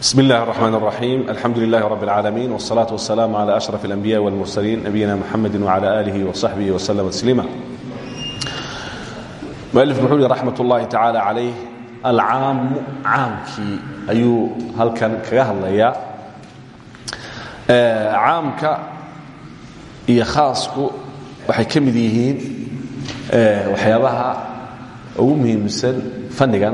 بسم الله الرحمن الرحيم الحمد لله رب العالمين والصلاة والسلام على أشرف الأنبياء والمرسلين نبينا محمد وعلى آله وصحبه وسلم تسليما مؤلف محولي رحمة الله تعالى عليه العام عامكي أيو هل كان كغهل ليا آه عامك إيا خاصك waxay ka mid yihiin waxyaabaha ugu muhiimsan fannigan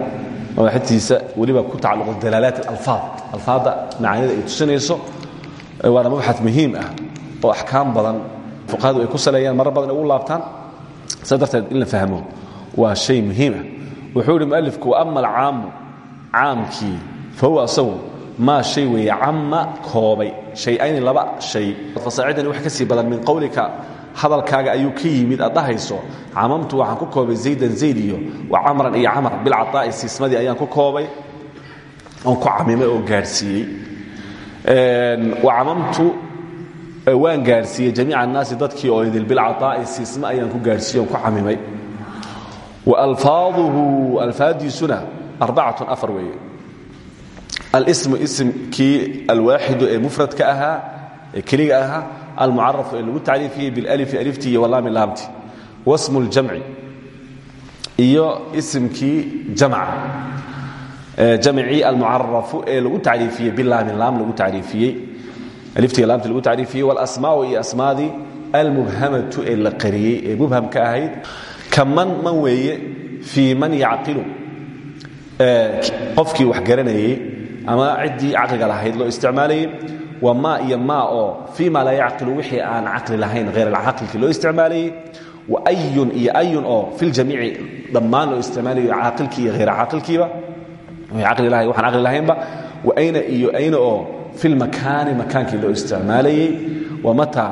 madaxtiisa weliba ku tacalluqa dalaalaat alfaad. Alfaadda macaanida ay tusinayso waana mabxad muhiim ah oo axkaam badan fuqahadu ay ku saleeyaan marar badan ay ugu laabtaan. Saa darteed in la fahmo waa shay muhiim ah. Wuxuu yidhi mualifku ama alcaamu caamkii fa huwa asagu maa shay weeye camma koobay. Shay-ayni laba shay. Fasaacidani wax ka sii badan min qowlika hadalkaaga ayuu ka yimid aad dhahayso camamtu waxaan ku koobay zaydan zayd wa camran iyo camar bilcaaai siismadii ayaan ku koobay. Oon ku camimay oo gaadhsiiyey wa camamtu waan gaadhsiiyey jamiica annaasi dadkii oo idil bilcaaai siisma ayaan ku gaadhsiiye oon ku camimay. Wa alfaaduhu alfaadiisuna arbacatun afar weeye. Alsmu ismkii alwaaxidu ee mufradka ahaa ee keliga ahaa almucarafu ee lagu tacriifiyey bilalifi alifti iyo walaami laamti wasmu ljamci iyo isimkii jamca jamcii almucarafu ee lagu tacriifiyey bilaami laam lagu tacriifiyey aliftiga laamti lagu tacriifiyey walasmaau iyo asmaadii almubhamatu ee la qariyey ee mubhamka ahayd ka man man weeye fii man yacqilu qofkii wax garanayey ama ciddii caqliga lahayd loo isticmaalayey waa ma iyo ma oo fii ma laa yacqilu wixii aan caqli lahayn hayr alcaqilkii loo isticmaalayey wa ayun iyo ayun oo fi ljamiici dhammaan loo isticmaalayo caaqilkii iyo hayr caaqilkiiba waxaan caqli lahaynba. Wa ayna iyo ayna oo fi lmakaani makaankii loo isticmaalayey wa mata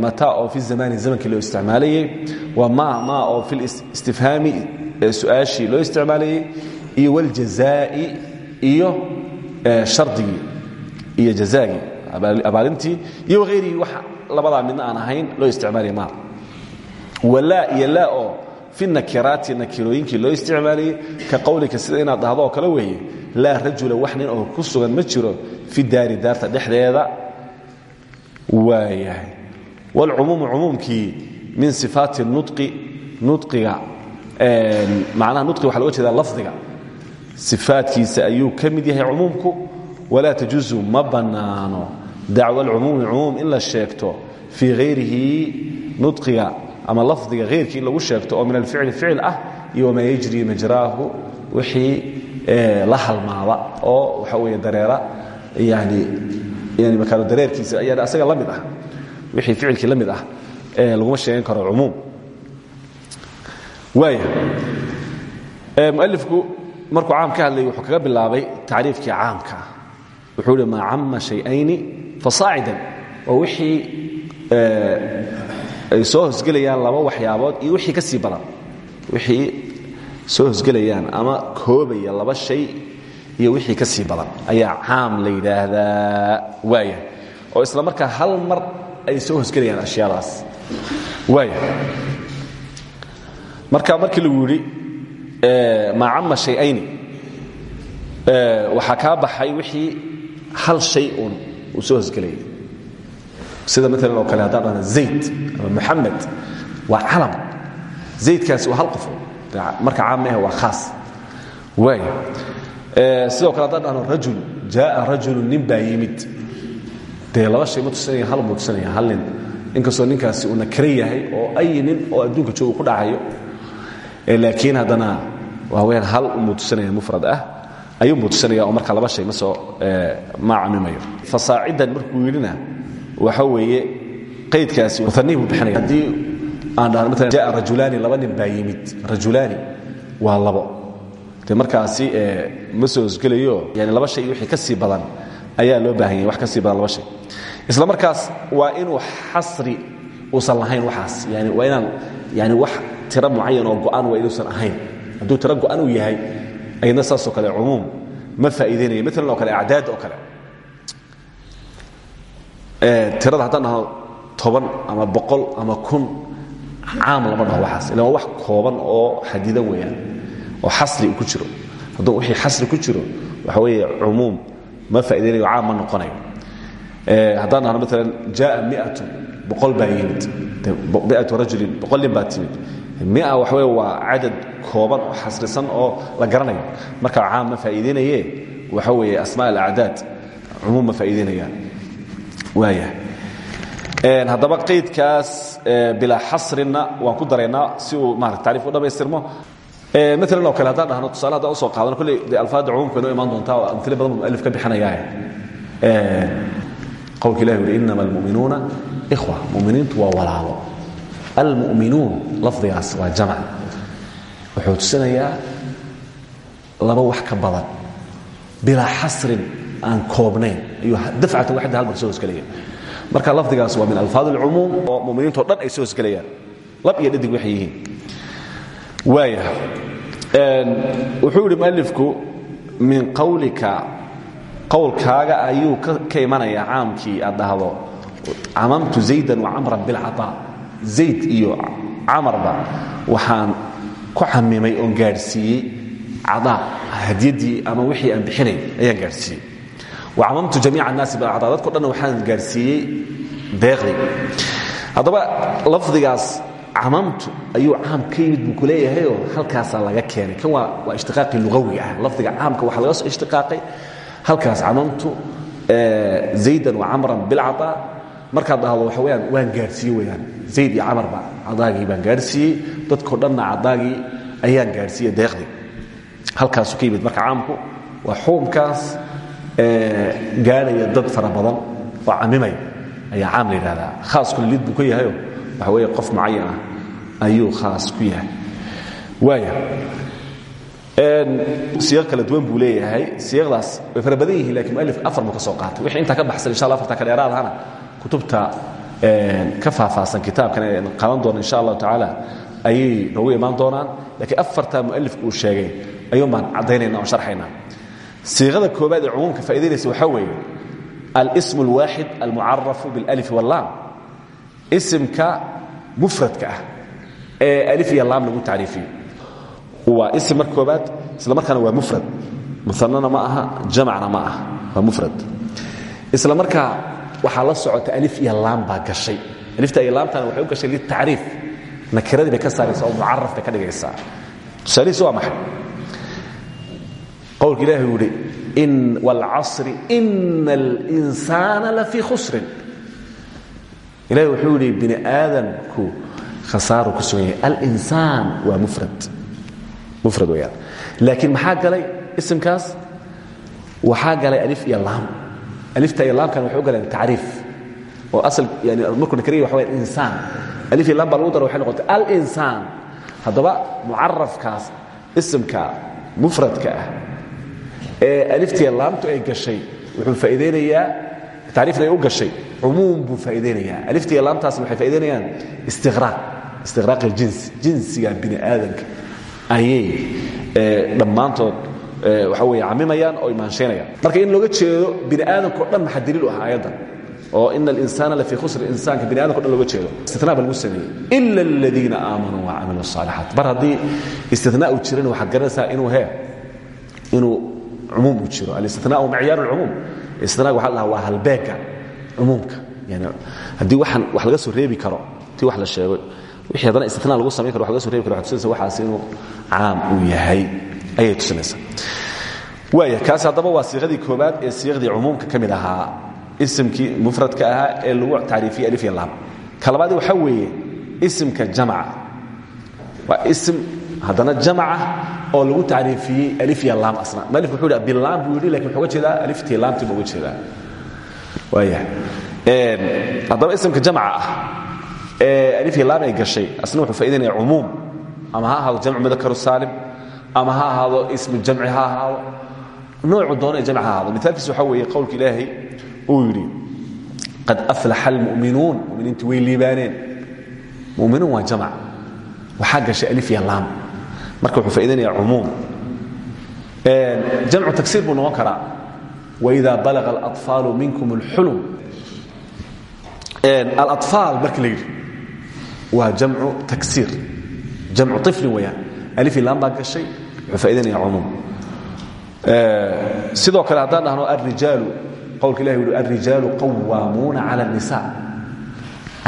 mata oo fi zamani zamankii loo isticmaalayey wa ma ma oo fi listifhaami su'aashii loo isticmaalayey iyo wاljazaa'i iyo shardigii iyo jazaagii abaalintii iyo hayrihii wax labadaa midna aan ahayn loo isticmaalaya ma walaa iyo laa oo fi nakiraati nakirooyinkii loo isticmaalayey ka qowlika sida inaad dhahdo oo kale weeye laa rajula wax nin oo ku sugan ma jiro fi daari daarta dhexdeeda. Waayahay wاlcumuumu cumuumkii min sifaati nui nuiga macnaha nuiga waxa loga jeeda lafdiga. Sifaadkiisa ayuu ka mid yahay cumuumku walaa tajuusu ma bannaano dacwa alcumuumi cumuum in la sheegto fii hayrihi nudqiga ama lafdiga hayrkii in lagu sheegto oo min alficli ficil ah iyo wamaa yajri majraahu wixii la halmaada oo waxa weeye dareera yani yani makaano dareerkiisa yani asaga la mid ah wixii ficilkii la mid ah laguma sheegan karo cumuum. Waaya mualifku markuu caam ka hadlayay wuxuu kaga bilaabay tacriifkii caamka wuxuu hi maa cama shayayni fasaacidan oo wixii ay soo hosgelayaan laba waxyaabood iyo wixii ka sii badan. Wixii soo hosgelayaan ama koobaya laba shay iyo wixii ka sii badan. Ayaa caam la yidhaahdaa waaya oo isla markaa hal mar ay soo hosgelayaan ashyaadaas. Waaya marka markii lagu yidhi maa cama shayayni waxaa kaa baxay wixii hal shay uun uu soo hosgelayay sida maalan oo kale haddaan dhahna zayd ama moxamed waa calam. Zaydkaasi waa hal qof marka caam maahe waa khaas. Waay. Sidoo kale haddaan dhahno rajul jaaa rajulu nin baa shay ma tusinaya hal buu hal nin. Inkastoo ninkaasi uu nakare yahay oo ay nin oo adduunka jooga ku dhacayo. Laakiin haddana waa weyaan hal tusinaya mufrad ah ayuunbuu tusinaya oo marka laba shay ma soo ma camimayo fasaacidan markuu yidhina waxa weeye qaydkaasi muanii buu bixinaya haddii aan dhahno maalan jaa rajulaani laba nin baa yimid. Rajulaani waa labo. De markaasi ma soo hosgelayo yani laba shay wixii ka sii badan ayaa loo baahan yahay wax ka sii badan laba shay. Isla markaas waa inuu xasri uusan lahayn waxaas. Yani waa inaan yani wax tiro mucayan oo go'an waa inuusan ahayn. Hadduu tiro go'an uu yahay ayadna saasoo kale cumuum ma faa'iidaynaya maalan oo kale acdaad oo kale. Tirada haddaan dhahno toban ama boqol ama kun caam lama dhaho waxaas ila waa wax kooban oo xadidan weeyaan oo xasri ku jiro. Hadduu wixii xasri ku jiro waxa weeye cumuum ma faaidaynayo caam ma noqonayo. Haddaan dhahno maalan jaaa miatu boqol baa yimid. Miatu rajulin boqol nin baa timid mia waxa wey waa cadad kooban oo xasrisan oo la garanayo. Marka caam ma faa'iideynaye waxa weeye asmaa alacdaad cumuum ma faa'iideynayaan. Waaya. Haddaba qaydkaas bilaa xasrinna waan ku daraynaa si uu maarata taarif u dhammaystirmo maalan oo kale haddaan dhahno tusaale haddaan u soo qaadano kolley dee alfaadda cumuumka inoo imaan doontaa oo amtilo badan buu mualif ka bixinayaaye. Qowlka ilahi uri inama almu'minuuna ikhwa. Muminiintu waa walaalo almu'minuun lafdigaas waa jamc wuxuu tusinayaa laba wax ka badan. Bilaa xasrin aan koobnayn. Ayuu dafcatan waxda hal mar soo hosgelaya marka lafdigaas waa min alfaad اlcumuum oo muminiinto dhan ay soo hosgelayaan lab iyo dhadig waxay yihiin. Waaya. Wuxuu yidhi mualifku min qawlika qowlkaaga ayuu ka imanaya caamkii aad dhahdo. Camamtu zaydan wacamran bilcaطaa zayd iyo camarba waxaan ku camimay oon gaadhsiiyey cadaa hadyaddii ama wixii aan bixinayn ayaan gaadhsiiyey. Wacamamtu jamiica annaasi bilcadaa dadko dhanna waxaan gaadhsiiyey deeqdii haddaba lafdigaas camamtu ayuu caam ka yimid buu ku leeyahayoo laga keenay. Kan waa waa ishtiqaaqii lugawiga ah. Lafdiga caamka waxaa laga soo ishtiqaaqay. Halkaas camamtu zaydan wacamran bilcadaa markaad dhahdo waxa weyaan waan gaadhsiiye weyaan zayd iyo camarba cadaagii baan gaadhsiiyey dadko dhanna cadaagii ayaan gaadhsiiye deeqdii halkaasuu ka yimid marka caamku waa xukumkaas gaadhaya dad fara badan oo camimaya ayaa caam la yidhahdaa khaaskuna lid buu ka yahayo waxa weeye qof mucayan ah ayuu khaas ku yahay. Waaya siiq kala duwan buu leeyahay. Siiqdaas way fara badan yihiin laakiin mualif afar buu ka soo qaatay. Wixii intaa ka baxsan insha allah afarta ka dheeraadahana kutubta ka faahfaahsan kitaabkan ee qaban doona insha allahu tacaala ayay noogu imaan doonaan. Laakiin afartaa mualifku uu sheegay ayuun baan caddaynayna oon sharxaynaa siiqada koobaad ee cumuumka faa'idaynaysa waxaa weeye alsm اlwaaxid almucarafu biاlalif wallaam. Isimka mufradka ah ee alif iyo laam lagu tacriifiyo. Waa isim marka koobaad isla markaana waa mufrad. Muanana ma aha jamacna ma aha waa mufrad. Isla markaa waxaa la socota alif iyo laam baa gashay. Alifta iyo laamtana waxay u gashay litacriif. Nakiradii bay ka saaraysaa oo mucaraf ka dhigaysaa. Tusaalihiis waa maxay? Qowlka ilahi uu ihi wاlcasri ina اlinsaana lafii khusrin. Ilahi wuxuu yidhi bini aadamku khasaaru ku sugan yahay. Alinsaan waa mufrad. Mufrad weyaan laakiin maxaa galay isimkaas? Waxaa galay alif iyo laam alifta iyo laamkan waxay u galeen tacriif. Oo asal yani markuu nakariya waxa waya insaan. Alif iyo laam baa lagu daro waxay noqotay alinsaan. Haddaba mucarafkaas isimka mufradka ah ee aliftiiya laamtu ay gashay wuxuu faa'iideynayaa tacriifna ay u gashay cumuum buu faa'iideynayaa. Aliftiiya laamtaasna waxay faa'ideynayaan istiqraaq istiqraaq aljinsi jinsiga bini aadamka ayay dhammaantood waxa weeye camimayaan oo imaanshaynayaan marka in looga jeedo bini aadamka o dhan maxaa daliil u ah aayaddan oo ina alinsaana lafii khusr insaanka bini adamka o dhan looga jeedo istinaa ba lagu sameeyey ila aladiina aamanuu wacamiluu الصaalixaat mar haddii istinaa uu jiran waxaad garanaysaa inuu he inuu umuum uu jiro alistinaau macyaar اlcumuum istinaaga waxa la dhaha waa halbeega cumuumka yani haddii waxaan wax laga soo reebi karo tii wax la sheego wixii haddana istinaa lagu samayn karo wax laga so reebi karo waxay tusinaysa waxaas inuu caam uu yahay ayay tusinaysaa. Waaya kaas haddaba waa siiqadii koobaad ee siiqdii cumuumka ka mid ahaa isimkii mufradka ahaa ee lagu tacriifiyey alif iyo laam. Ka labaadi waxaa weeye isimka jamca waa isim haddana jamca oo lagu tacriifiyey alif iyo laam asna. Malif wuxuu yidhi bilaam buu yidhi laakiin wuxuu uga jeedaa aliftii laamtii buu uga jeedaa. Waaya haddaba isimka jamca ah ee alif iyo laam ay gashay asna wuxuu faa'idaynaya cumuum. Ama ha ahaado jamcu mudakaru saalim ama ha ahaado ismu jamci ha ahaado noocu doono ee jamc ha ahaado mithaalkiis waxaa weeye qowlka ilaahay uu yidhi qad aflaxa almu'minuun muminiintu way liibaaneen mu'minuun waa jamc waxaa gashay alif iyo laam marka wuxuu faa'idaynaya cumuum jamcu tagsiir buu noqon karaa waida balaga alaطfaalu minkum اlxulum alaطfaal marka la yidhi waa jamcu tagsiir jamcu طiflin weeyaan aliilaan baa gashay wuxuu faa'idanaya cumuum. Sidoo kale haddaan dhahno alrijaalu qowlka ilahi wuhi alrijaalu qawaamuuna cala الnisa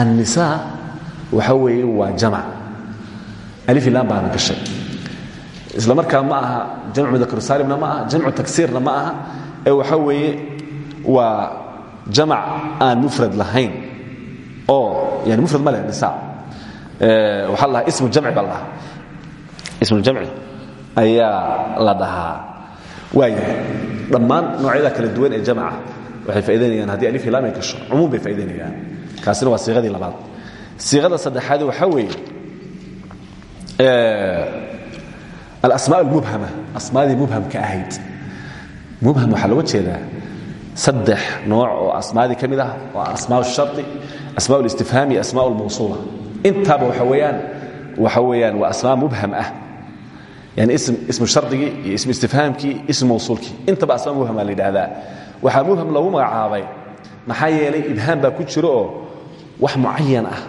annisaa waxa weeye waa jamac. Aliilaan baana gashay. Isla markaa ma aha jamcu dakru saalimna ma aha jamcu tagsiirna ma aha ee waxa weeye waa jamac aan mufrad lahayn oo yani mufrad ma leh nisa waxaa la ismu jamci baa ismu jamci. Ayaa la dhahaa. Waayahay dhammaan noocyada kala duwan ee jamca waxay faa'idaynayaan haddii alif hilaam ay gasho. Cumuum bay faa'idaynayaan kaasina waa siiqadii labaad. Siiqada saddexaadi waxaa weeye alasmaa almubhama asmaadii mubhamka ahayd. Mubham waxaa looga jeedaa saddex nooc oo asmaadii ka mid ah oo asmaa shari asmaa listifhaam iyo asmaa lmawsuula intaaba waxa weeyaan waxa weeyaan waa asmaa mubham ah yani ismu shardigii iyo ismu istifhaamkii ismu mawsuulkii intaba asmaa mubhama la yidhaahdaa waxaa mubham lagu magacaabay maxaa yeelay ibhaam baa ku jiro oo wax mucayan ah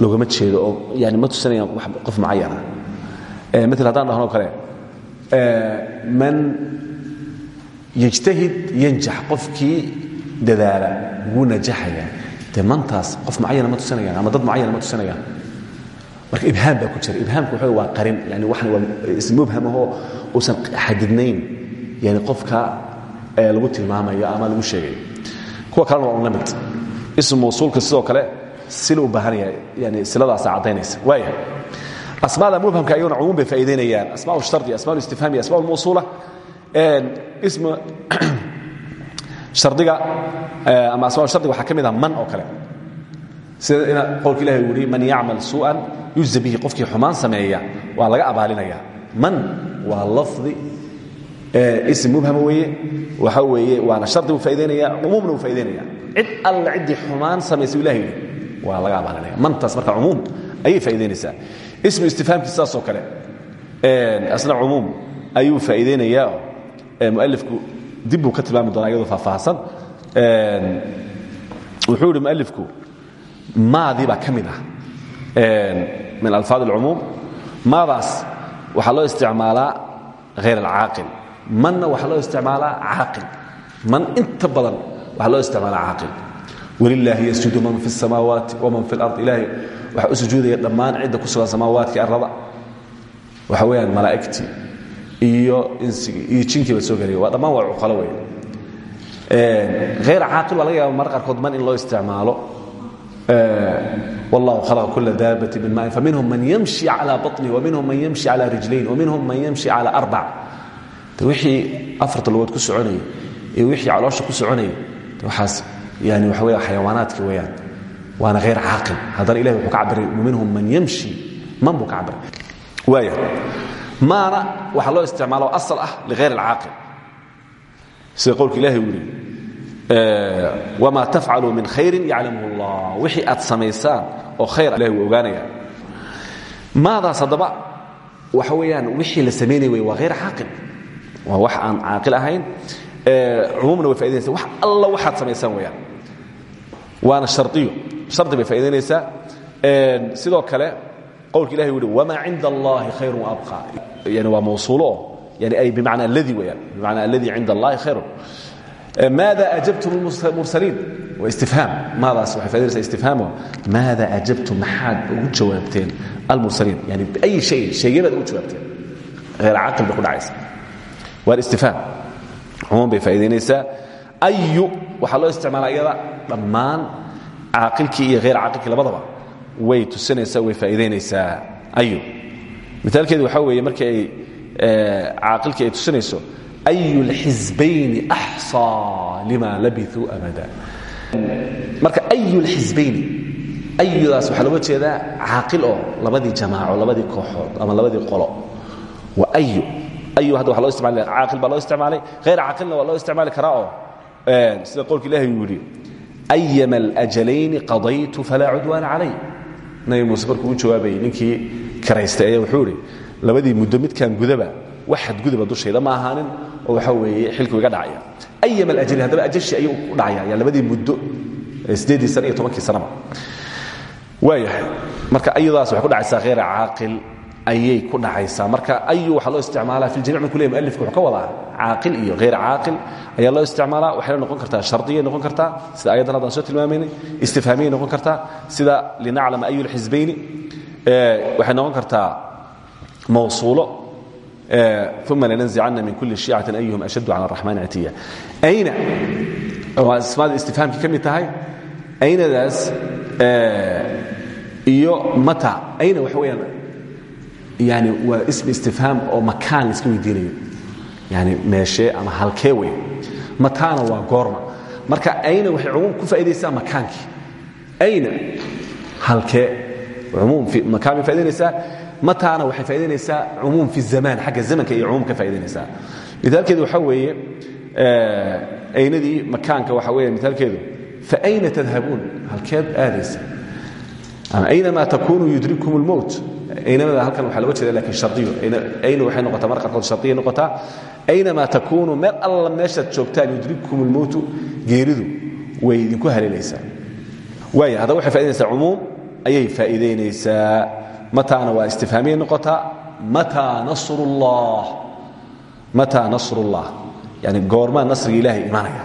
loogama jeedo oo yani ma tusinayaan qof mucayan ah mil haddaan dhahno kale man yajtahid yanjax qofkii dadaala wuu najaxaya dee mantaas qof mucayana ma tusinayaan ama dad mucayana ma tusinayaan marka ibhaam baa ku jira. Ibhaamku waxa waa qarin yani waxan waa ism mubham ahoo uusan xadidnayn. Yani qofka lagu tilmaamayo ama lagu sheegayo kuwa kalena waa un la mid ism mawsuulka sidoo kale sila u baahan yahay. Yani siladaasa caddaynaysa. Waaya asmaada mubhamka ayaguna cumuum bay faa'idaynayaan asmaa shardi asmaa istifhaam iyo asmaa mawsuula ism hardiga ama asmaa shardiga waxaa ka mid ah man oo kale sida qowlka ilahi uu yihi man yacmal suu'an yujza bihi qofkii xumaan sameeya waa laga abaalinaya. Man? Waa lafdi. Ism mubhama weeye? Waxa weeye waana shardi buu faa'idaynaya cumuumna buu faa'idaynaya cid alla ciddii xumaan samaysay ilahi yidhi waa laga abaalinaya. Mantaas marka cumuum ayay faa'idaynaysaa ismu istifhaamkii sidaasoo kale asna cumuum ayuu faa'iidaynayaa mualifku dib buu ka tilmaami doonaa iyadoo faahfaahsan wuxuu yidhi mualifku maadii baa ka mid ah min alfaad alcumuum maadaas waxaa loo isticmaalaa hayr alcaaqil manna waxaa loo isticmaalaa caaqil man inta badan waxaa loo isticmaalaa caaqil walilaahi yasjudu man fi الsamaawaati waman fi اlard ilaahay waxaa u sujuudaya dhammaan cidda ku sugan samaawaadkii arrada waxa weeyaan malaa'igtii iyo insigii iyo jinkii ba soo gelaya waa dhammaan waa cuqalo wey hayr caaqil baa laga yaaba mar qaarkood man in loo isticmaalo wallahu khalaqa kula daabati min maain faminhum man yamshi calى baطnih waminhum man yamshi calى rijlayn waminhum man yamshi calى arbac de wixii afarta lugood ku soconayay iyo wixii caloosha ku soconayay waxaas yani waxa weya xayawaanaadkii weeyaan waana hayr caaqil haddana ilahi wuxuu ka cabiray minhum man yamshi man buu ka cabiray waaya maana waxaa loo isticmaalo asal ah lighayr alcaaqil sida qowlka ilahi uu yidhi wma tafcaluu min khayrin yaclamhu اllah wixii aad samaysaan oo khayr ilahi wuu ogaanaya maadaas haddaba waxa weeyaan wixii la samaynay wey waa hayr caaqil waa wax aan caaqil ahayn cumuumna way faidaynaysa wax alla waxaad samaysaan weeyaan waana shariyo shardi bay faa'idaynaysaa sidoo kale qowlka ilahi uu yihi wma cinda allahi khayru waabqa yani waa mawsuulo yani ay bimacna aladi weeyaan bimacna aladi cinda allahi khayrun maada ajabtum mursaliin waa istifhaam. Maadaas waxay faaidaysa istifhaamo maada ajabtum? Maxaad ugu jawaabteen almursaliin yani biayi shayin sheegebaad ugu jawaabteen. Hayr caaqil bay ku dhacaysa waa istifhaam. Cumuum bay faa'idaynaysaa ayu waxaa loo isticmaala iyada dhammaan caaqilkii iyo hayr caaqilkii labadaba. Way tusinaysaa way faa'idaynaysaa ayu. Mithaalkeedu waxaa weeye markii ay caaqilkii ay tusinayso أي الحزبين أحصى لما لبثوا أبدا marka أي الحزبين أydaas waxaa looga jeedaa caaqil oo labadii jamaaco labadii kooxood ama labadii qolo waa أy أy hadda waa loo isticmaal caaqil baa loo isticmaalay hayr caaqilna waa loo isticmaali karaa oo sida qowlka ilahi uu yidhi أyma الأجلayni qaضaytu falaa cudwaana calay nabi muuse markuu u jawaabayay ninkii karaystay ayaa wuxuu idhi labadii muddo midkan gudaba wax xadguduba dushayda ma ahaanin oo waxa weeye xilku iga dhacaya. Ayama alajali haddaba ajashi ayuu u dhacaya yaa labadii muddo siddeeddii sana iyo tobankii sanaba. Waayahay marka ayadaas waxay ku dhacaysaa khayra caaqil ayay ku dhacaysaa. Marka ayu waxaa loo isticmaalaa fi ljamic markuu ley mualifku wuxuu ka wadaa caaqil iyo hayr caaqil ayaa loo isticmaalaa. Waxayna noqon kartaa shardiyay noqon kartaa sida ayaddan haddaan soo tilmaamaynay istifhaamiyay noqon kartaa sida linaclama ayu lxisbayni waxay noqon kartaa mawsuulo uma lananzicana min kuli shiicatin ayuhum ashaddu cala araxmaani citiya ayna waa ismaada istifhaamkii ka mid tahay aynadaas iyo mata ayna waxa weyaan yani waa ism istifhaam oo makaan laiska weydiinayo yani meeshee ama halkee wey mataana waa goorma marka ayna waxay cumuum ku faaidaysaa makaankii ayna halkee umuum makaan bay faa'idaynaysaa mataana waxay faa'idaynaysaa cumuum fi zamaan xagga zamanka iyo cumuum ka faa'idaynaysaa mithaalkeedu waxaa weeye aynadii makaanka waxa weeye mithaalkeedu faayna tadhabuun? Halkeed aadaysa. Ama aynamaa takunuu yudrikkum اlmowt aynamada halkan waxaa loga jeeda laakiin shardiyo. Ayna waxay noqotaa mar qaarkood shardiyay noqotaa aynamaa takunuu meel alla meeshaad joogtaan yudrikkum اlmowtu geeridu way idinku haleelaysaa. Waaya haddaba waxay faa'idaynaysaa cumuum ayay faa'iidaynaysaa mataana waa istifhaamiyay noqotaa mataa nasr اllah mataa nasr اllah yani goormaa nasriga ilaahay imaanaya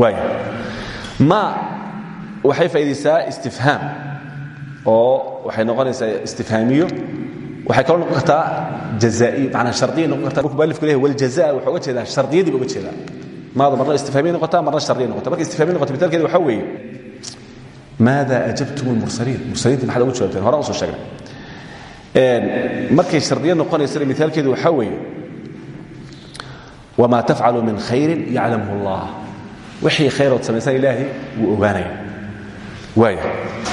waaya ma waxay faa'iidaysaa istifhaam oo waxay noqonaysaa istifhaamiyo waxay kaloo noqon kartaa jazaa'iyo macnaa shardiya noqon kartaa markuu mualifku leeyahay waljazaa uga jeedaa shardiyadii uga jeedaa maada marna istifhaamiya noqotaa marna shardiya noqota marka istifhaamiya noqota mitalkeeda waxaa weeye maada ajabtum almursaliin mursaliintii maxaad ugu jawaabteen horaan u soo sheegnay markay shardiya noqonaysana miaalkeedu waxaa weeye wma tafcalu min khayrin yaclamhu اllah wixii khayrood samaysaan ilaahay wuu ogaanaya waaya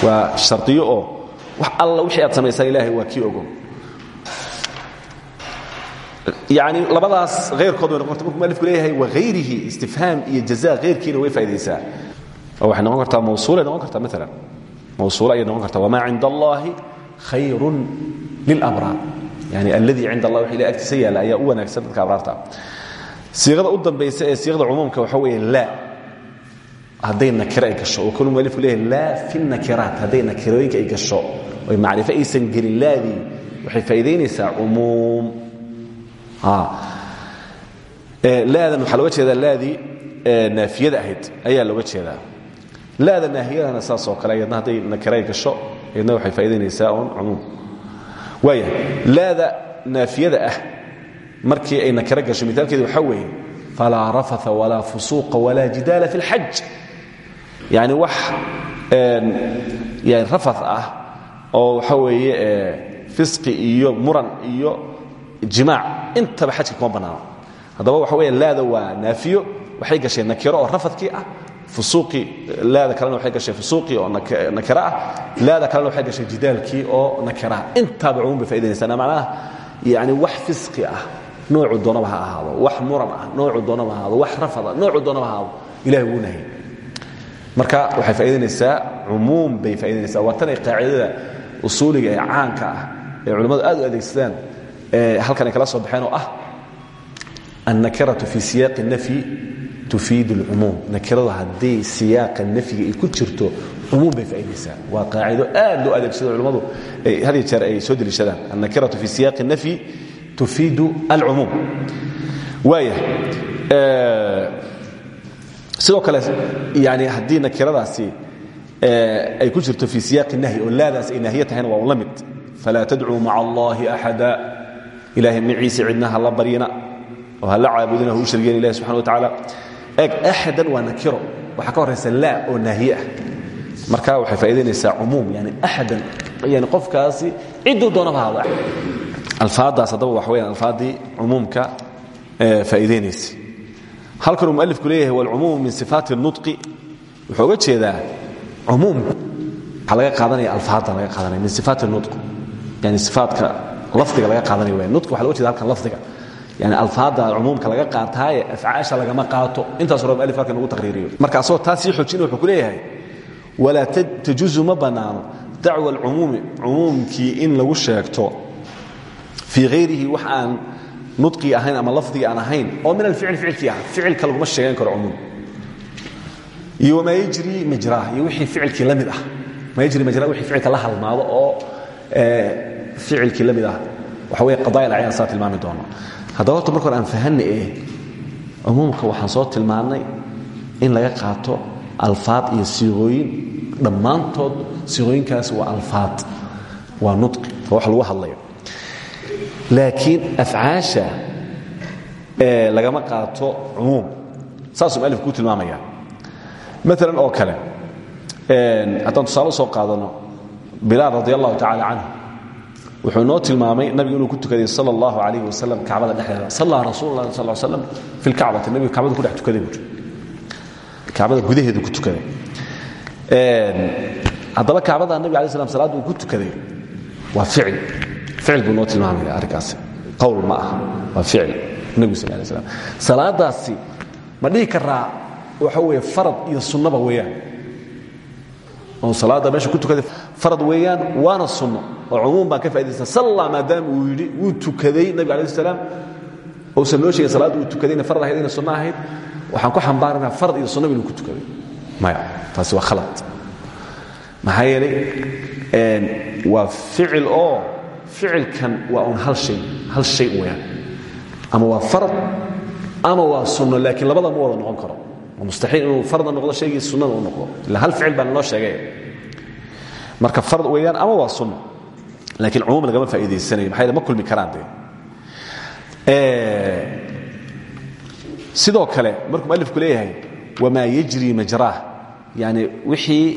waa shardiyo oo wax alla wixii aad samaysaan ilaahay waa kii ogo yani labadaas hayrkood way noqon karta markuu mualifku leeyahay wahayrihi istifhaam iyo jaza hayrkiina way faa'idaysaa oo waxay noqon kartaa mawsuulay noqon kartaa maalan mawsuula ayay noqon kartaa. Wama cinda allahi khayrun lilabraar yani alladii cinda allah wax ilahay agtiisa yaalla ayaa u wanaagsan dadka abraarta siiqada u dambaysa ee siiqada cumuumka waxa weeye laa hadday nakiro ay gasho oo kanu mualifku leeyahay laa fi nakiraat hadday nakirooyinka ay gasho oy macrifo aysan gelin laadii waxay faa'iidaynaysaa cumuum laadan waxaa looga jeedaa laadii naafiyada ahayd ayaa looga jeedaa laada naahiyadana saas oo kale ayadna hadday nakiro ay gasho ayadna waxay faa'iidaynaysaa un cumuum waaya laada naafiyada ah markii ay nakiro gasho miaalkeedu waxaa weeye falaa rafatha walaa fusuuqa walaa jidaala fi اlxaj yani wax rafath ah oo waxa weeye fisqi iyo muran iyo jimaac intaba xajka kuma bannaano. Haddaba waxa weya laada waa naafiyo waxay gashay nakiro oo ah fusuuqii laada kalena waxay gashay fusuuqii oo nakiro ah laada kalena waxay gashay jidaalkii oo nakiro ah. Intaaba cumuum bay faidaynaysaa macnaha yani wax fisqi ah noocu doonaba ha ahaado. Wax muran ah noocu doonaba ha ahaado. Wax rafada noocu doonaba ha ahaado. Ilahay wuu nahayy marka waxay faa'idaynaysaa cumuum bay faa'idaynaysaa waa tan ay qaacidada usuuliga ee caanka ah ee culimmadu aad u adeegsadaan ee halkan ay kala soo baxeen oo ah annakiratu fi siyaaqi nafyi tufiidu اlcumuum nakiradu haddii siyaaqa nafyiga ay ku jirto cumuum bay faa'iidaysaa. Waa qaacido aad loo adeegsado culimmadu had iyo jeer ay soo deliishadaan. Annakiratu fi siyaaqi nafyi tufiidu alcumuum waaya sidoo kale yani haddii nakiradaasi ay ku jirto fii siyaaqi nahyi oo laadaas ay naahiye tahayna waa un la mid falaa tadcuu maca allahi axada. Ilahay maciise cidna ha la baryina oo ha la caabudina hu u shargeen ilahi subxana wa tacaala eg axadan waa nakiro. Waxaa ka horraysa laa oo naahiye ah. Markaa waxay faa'idaynaysaa cumuum yani axadan. Yani qofkaasi cidduu doonaba hado axad alfaaddaas haddaba waxa weyaan alfaaddii cumuumka faa'iidaynaysa halkanuu mu'alifku leeyahay walcumuumu min sifaati nudqi wuxuu uga jeedaa cumuumku waxaa laga qaadanaya alfaadda laga qaadanaya min sifaati nudq yani sifaadka lafdiga laga qaadanaya waya nudq waxa loga jeeda halkan lafdiga yani alfaadda cumuumka laga qaataaye afcaasha lagama qaato. Intaas hore mualif halkan ugu taqriiriyo. Marka asagoo taas sii wuxuu ku leeyahay walaa tajuzu ma bannaano dacwa in lagu sheegto fii hayrihi wax aan ahayn ama lafdigii aan ahayn oo min alficli ficilkii ah ficilka laguma sheegan karo cumuum. Iyo wamaa yajri majraah iyo wixii ficilkii la ah. Maa yajri majraah wixii ficilka la halmaado oo ficilkii la mid ah. Waxa wey qadaaya acyaan saa tilmaami doono haddaba horta marka hore aan fahanna eh cumuumka waxaan soo tilmaannay in laga qaato alfaad iyo siiqooyin dhammaantood siiqooyinkaas waa alfaad waa nudqi waa wax lagu hadlayo. Laakiin afcaasha ee lagama qaato cumuum saasuu mualif kuu tilmaamaya. Maalan oo kale haddaan tusaale soo qaadano bilaal radi allahu tacala wuxuu inoo tilmaamay nabigu inuu ku tukaday sal allahu alayh wasalam kacbada dhexdeeda. Sallaa rasuul lah sal slam fi lkacbati nabigu kacbada ku dhex tukaday buuri kacbada ku tukaday. Haddaba kacbada nabig alay slam salaadda uu ku tukaday. Waa ficil. Ficil buu inoo tilmaamaya arrinkaasi. Qowl ma aha. Waa ficil. Nebigu sal lay slam salaadaasi ma dhihi karaa waxa weeye farad iyo sunnaba weeyaan oo salaadda meesha ku tukaday farad weeyaan waana sunno. Oo cumuum baan ka faa'idaysta salla maadaama uu yidhi wuu tukaday nebiga alayh salaam. Uusan noo sheegin uu tukadayna farad ahayd inay sunno ahayd. Waxaan ku xambaarana farad iyo sunnaba inuu ku tukaday. Maya taasi waa khalad. Maxaa yeelay waa ficil oo ficilkan waa un hal hay hal shay weeyaan. Ama waa farad ama waa sunno laakiin labada ma wada noqon karo waa mustaxiil inuu farda noqdo shaygii sunnada u noqdo. Ila hal ficil baan inoo sheegay. Marka farad weeyaan ama waa sunno laakiin cumuum lagama faa'iidaysanayo maxaa yeele ma kulmi karaan dee. Sidoo kale markuu mualifku leeyahay wamaa yajri majraah. Yani wixii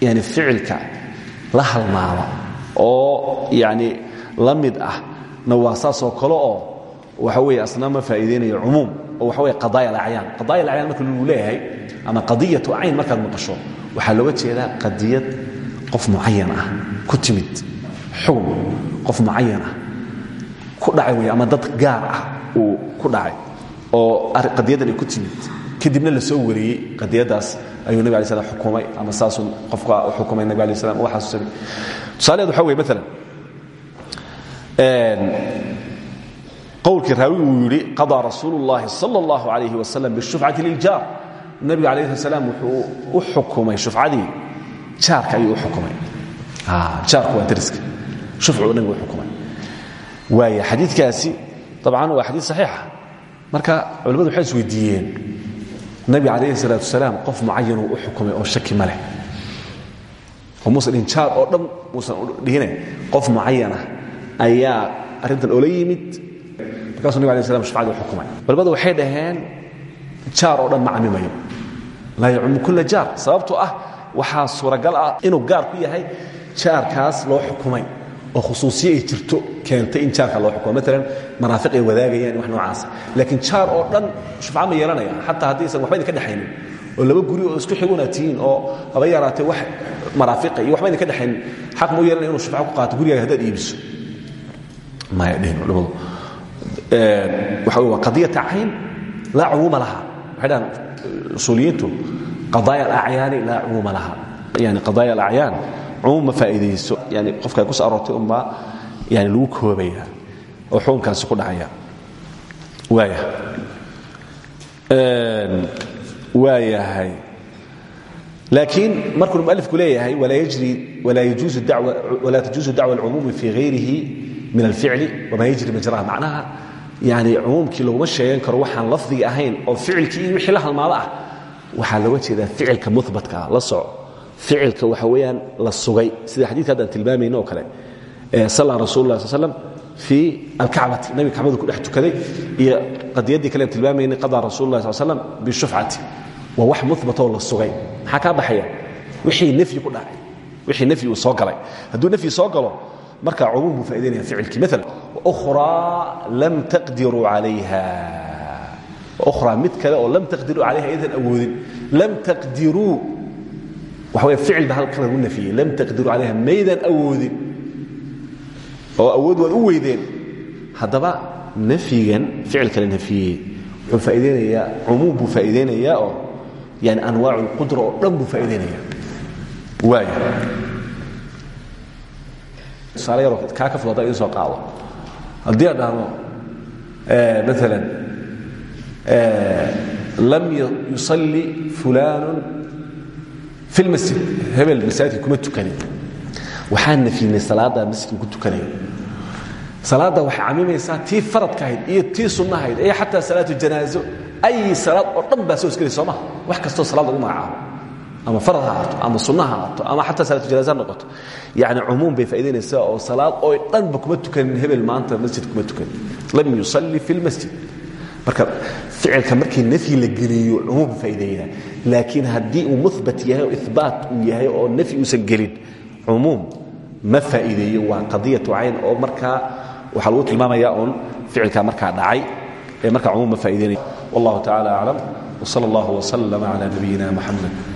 yani ficilka la halmaada oo yani la mid ah na waa saasoo kale oo waxa weeye asna ma faa'iideynayo cumuum oo waxa weye qadaaya alacyaan qadaaya alacyaan marka lagu leeyahay ama qadiyatu cayn markaad maqasho waxaa looga jeedaa qadiyad qof mucayan ah ku timid xugum qof mucayan ah ku dhacay wey ama dad gaar ah uu ku dhacay oo qadiyaddan ay ku timid. Kadibna la soo wariyey qadiyaddaas ayuu nabig alay slam xukumay ama saasuu qofka u xukumay nabig alay slam u xasuusanay tusaalaheed waxa weye maalan qowlkii raawi uu yidhi qaضىa rasuulu اllahi salى اllah alayh wasalam bishufcati liljaar nabiga alayh salaam wuxuu u xukumay shufcadii jaarka ayuu u xukumay jaarku waa dariska shufcuu nabigu u xukumay waaya xadiidkaasi dabcan waa xadiid saxiixa marka culimmadu waxay isweydiiyeen nabiga calayhi salaatu wasalaam qof mucayanuu u xukumay oo shaki ma leh oo muusan dhihin jaar oo dhan muusan dhihine qof mucayanah ayaa arrintan oola yimid markaasuu nabig alay u xukumay culimmadu waxay dhaheen jaar oo dhan ma camimayo. Laa yacumu jaar. Sababtoo ah waxaa suuragal ah inuu gaar ku yahay jaarkaas loo xukumay oo khusuusiye ay jirto keentay in jaarka loo xukumo maalan maraafiq ay wadaagayaan wax noocaas. Laakiin jaar oo dhan shufca ma yeelanaya. Xataa haddaysan waxba idinka dhexaynin oo laba guri oo isku xiguna oo haba yaraatee wax maraafiqa iyo waxba idinka dhexaynin xaq muu yeelanaya inuu shufca ku qaato gurigaaga haddaad iibiso? Maya dhihin culimadu wey waa qadiyata cayn laa cumuuma laha. Waxay dhahaan usuuliyiintu qadaaya alacyaani laa cumuuma laha. Yani qadaaya alacyaan cumuum ma faa'iidayso. Yani qofka ku soo aroortay yani lagu koobaya oo xukunkaasi ku dhacaya. Waaya waayahay. Laakiin markuu mualifku leeyahay walaa tajuuzu dacwa alcumuumi fi hayrihi min alficli wama yajri majraha macnaha yani cumuumkii laguma sheegan karo waxaan lafdiga ahayn oo ficilkii iyo wixii la halmaado ah waxaa looga jeedaa ficilka mubatka la soco ficilka waxa weeyaan la sugay sida xadidka haddaan tilmaamayno oo kale salla rasul lah sl slam fii alkacbati nabiga kacbadu ku dhex tukaday iyo qadiyaddii kale aan tilmaamaynay qadaa rasul lah sl slam bishufcati waa wax mubatoo la sugay maxaa kaa baxaya wixii nafyi ku dhacay wixii nafyi uu soo galay hadduu nafyi soo galo markaa cumuum buu faa'idaynaya ficilkii. Maala lam taqdiruu calayha. Ukhraa mid kale oo lam taqdiruu calayha aydan awoodin. Lam taqdiruu waxa wey ficil ba halkan lagu nafiyey. Lam taqdiruu calayha maydan awoodin. Oo awood waad u weydeen. Haddaba nafyigan ficil kale nafiyey. Wuxuu faa'iidaynayaa cumuum buu faa'iidaynayaa oo yani anwaacu lqudra oo faa'idaynaya waaya tusaale yaroo kaa ka fudada idin soo qaado. Haddii aad dhahdo maalan lam yusalli fulaanu fi lmasjid hebel masaajidka kuma tukanin. Waxaan nafyinay salaaddaa masjidka ku tukanayo salaadda waxay camimaysaa tii faradka ahayd iyo tii sunnahayd iyo xataa salaatu janaazo. Ay salaad oo dhan baa soo isgelay soo maha wax kastoo salaad lagu magacaabo ama farad ha ahaato ama sunna ha ahaato ama xataa salaatu janaaza ha noqoto. Yacni cumuum bay faa'idaynaysaa oo salaad oo dhanba kuma tukanin hebel maanta masjid kuma tukanin. Lam yusalli fi lmasjid marka ficilka markii nafyi la geliyo cumuum faa'iideeyaa laakiin haddii uu muhbat yahay oo ihbaat uu yahay oo nafyi uusan gelin cumuum ma faa'iideeyo. Waa qadiyatu cayn oo markaa waxaa lagu tilmaamaya uun ficilkaa markaa dhacay ee markaa cumuum ma faa'ideynaya wallahu tacala aclam wsala allah wslama cala nabiyina muxamed